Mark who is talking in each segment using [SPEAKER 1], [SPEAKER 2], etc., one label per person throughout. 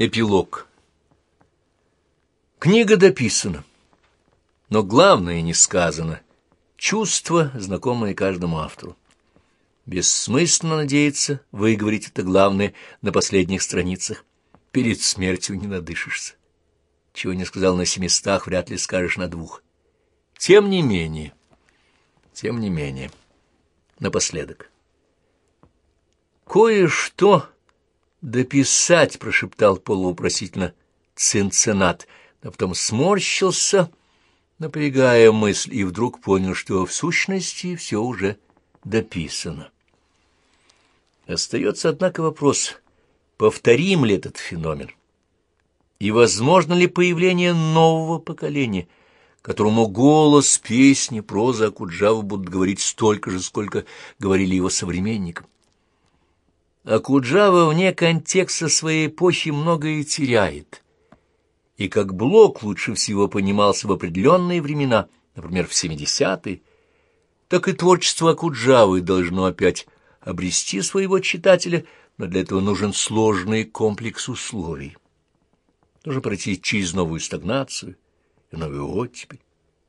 [SPEAKER 1] Эпилог. Книга дописана, но главное не сказано. Чувство, знакомое каждому автору. Бессмысленно надеяться выговорить это главное на последних страницах. Перед смертью не надышишься. Чего не сказал на семистах, вряд ли скажешь на двух. Тем не менее, тем не менее, напоследок. Кое-что «Дописать», — прошептал полуупросительно Цинцинат, но потом сморщился, напрягая мысль, и вдруг понял, что в сущности все уже дописано. Остается, однако, вопрос, повторим ли этот феномен, и возможно ли появление нового поколения, которому голос, песни, проза Акуджава будут говорить столько же, сколько говорили его современникам. А Куджава вне контекста своей эпохи многое теряет. И как Блок лучше всего понимался в определенные времена, например, в 70-е, так и творчество Акуджавы должно опять обрести своего читателя, но для этого нужен сложный комплекс условий. Нужно пройти через новую стагнацию и новую оттепель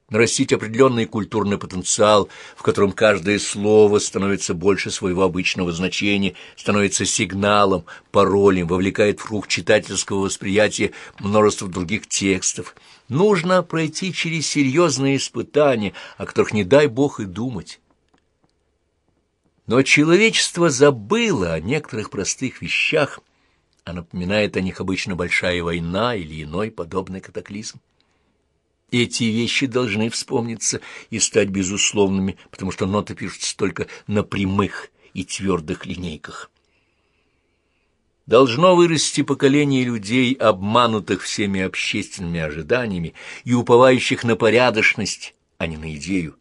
[SPEAKER 1] нарастить определенный культурный потенциал, в котором каждое слово становится больше своего обычного значения, становится сигналом, паролем, вовлекает в круг читательского восприятия множество других текстов. Нужно пройти через серьезные испытания, о которых не дай бог и думать. Но человечество забыло о некоторых простых вещах, а напоминает о них обычно большая война или иной подобный катаклизм. Эти вещи должны вспомниться и стать безусловными, потому что ноты пишутся только на прямых и твердых линейках. Должно вырасти поколение людей, обманутых всеми общественными ожиданиями и уповающих на порядочность, а не на идею.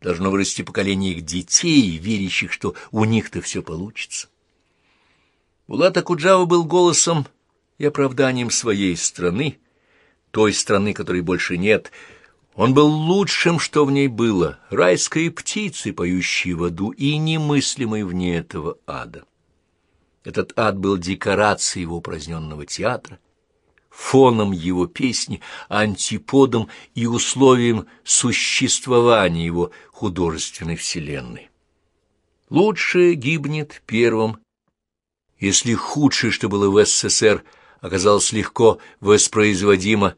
[SPEAKER 1] Должно вырасти поколение их детей, верящих, что у них-то все получится. Булат Акуджава был голосом и оправданием своей страны, той страны, которой больше нет. Он был лучшим, что в ней было, райской птицей, поющей в аду, и немыслимой вне этого ада. Этот ад был декорацией его упраздненного театра, фоном его песни, антиподом и условием существования его художественной вселенной. Лучшее гибнет первым, если худшее, что было в СССР, оказалось легко воспроизводимо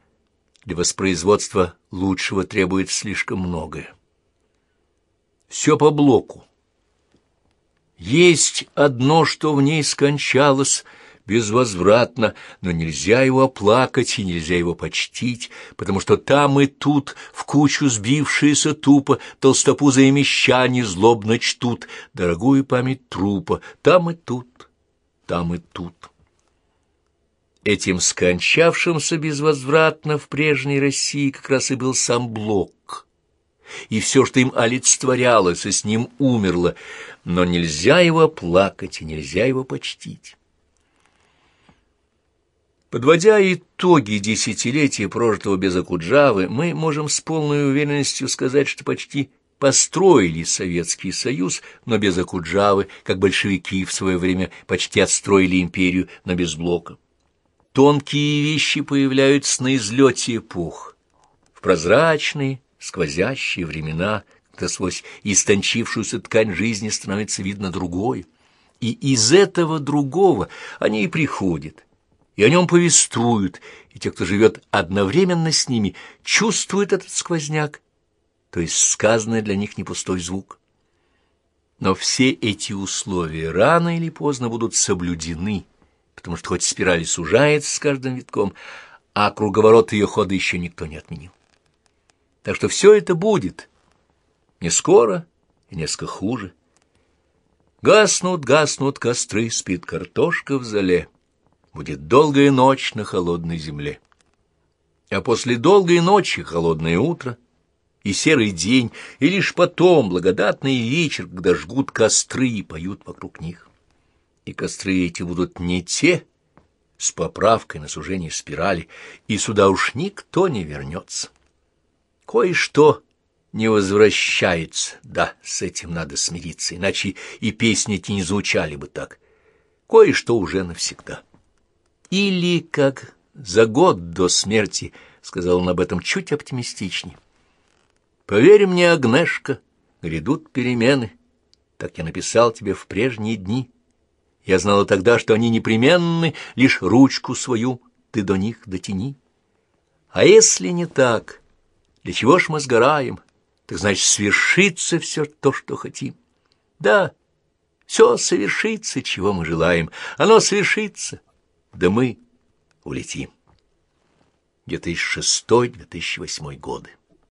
[SPEAKER 1] для воспроизводства лучшего требует слишком многое. Все по блоку. Есть одно, что в ней скончалось безвозвратно, но нельзя его оплакать и нельзя его почтить, потому что там и тут, в кучу сбившиеся тупо, толстопузые мещане злобно чтут дорогую память трупа, там и тут, там и тут этим скончавшимся безвозвратно в прежней России как раз и был сам Блок. И все, что им олицетворялось, и с ним умерло, но нельзя его плакать и нельзя его почтить. Подводя итоги десятилетия прожитого без Акуджавы, мы можем с полной уверенностью сказать, что почти построили Советский Союз, но без Акуджавы, как большевики в свое время почти отстроили империю, но без Блока. Тонкие вещи появляются на излете эпох, в прозрачные, сквозящие времена, когда сквозь истончившуюся ткань жизни становится видно другое. И из этого другого они и приходят, и о нем повествуют, и те, кто живет одновременно с ними, чувствуют этот сквозняк, то есть сказанный для них не пустой звук. Но все эти условия рано или поздно будут соблюдены, потому что хоть спираль сужается с каждым витком, а круговорот ее хода еще никто не отменил. Так что все это будет. Не скоро и несколько хуже. Гаснут, гаснут костры, спит картошка в зале. Будет долгая ночь на холодной земле. А после долгой ночи холодное утро и серый день, и лишь потом благодатный вечер, когда жгут костры и поют вокруг них и костры эти будут не те, с поправкой на сужение спирали, и сюда уж никто не вернется. Кое-что не возвращается, да, с этим надо смириться, иначе и песни эти не звучали бы так. Кое-что уже навсегда. Или как за год до смерти, — сказал он об этом чуть оптимистичнее. Поверь мне, Агнешка, грядут перемены. Так я написал тебе в прежние дни. Я знала тогда, что они непременны, лишь ручку свою ты до них дотяни. А если не так, для чего ж мы сгораем? Так значит, свершится все то, что хотим. Да, все совершится, чего мы желаем. Оно свершится, да мы улетим. 2006-2008 годы.